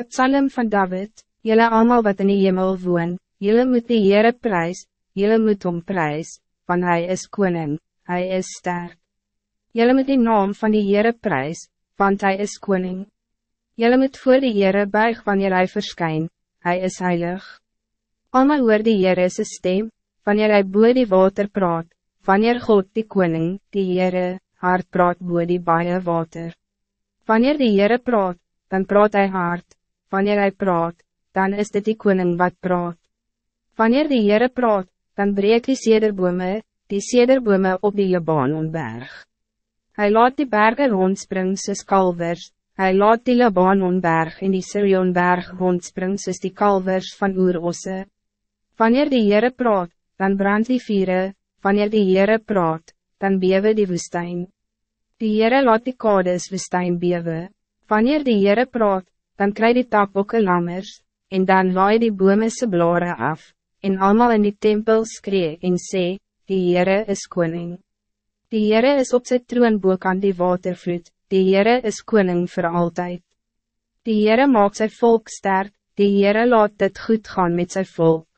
Het psalm van David, jullie allemaal wat in die hemel woon, jullie moet die Heere prijs, jullie moet om prijs, want hij is koning, hij is sterk. Jullie moet die naam van die Heere prijs, want hij is koning. Jullie moet voor die Heere buig wanneer hij verschijnt, hij is heilig. Allemaal hoor die Heere is stem, wanneer hij boer die water praat, wanneer God die koning, die Heere, hard praat boer die baie water. Wanneer die Heere praat, dan praat hij hard, wanneer hij praat, dan is dit die koning wat praat. Wanneer die Heere praat, dan breek die sederbome, die sederbome op die Libanonberg. Hij laat die bergen rondspring soos kalvers, hij laat die Libanonberg en die Sirionberg rondspring soos die kalvers van oerosse. Wanneer die Heere praat, dan brand die vieren, wanneer die Heere praat, dan bewe die woestijn. Die Heere laat die kades woestijn bewe. Wanneer die Heere praat, dan krijg die takbokke lammers, en dan laai die bome se blare af, en allemaal in die tempel skree en sê, die Heere is koning. Die Heere is op sy troon boek aan die watervloed, die Heere is koning voor altijd. Die Heere maakt zijn volk sterk, die Heere laat dit goed gaan met zijn volk.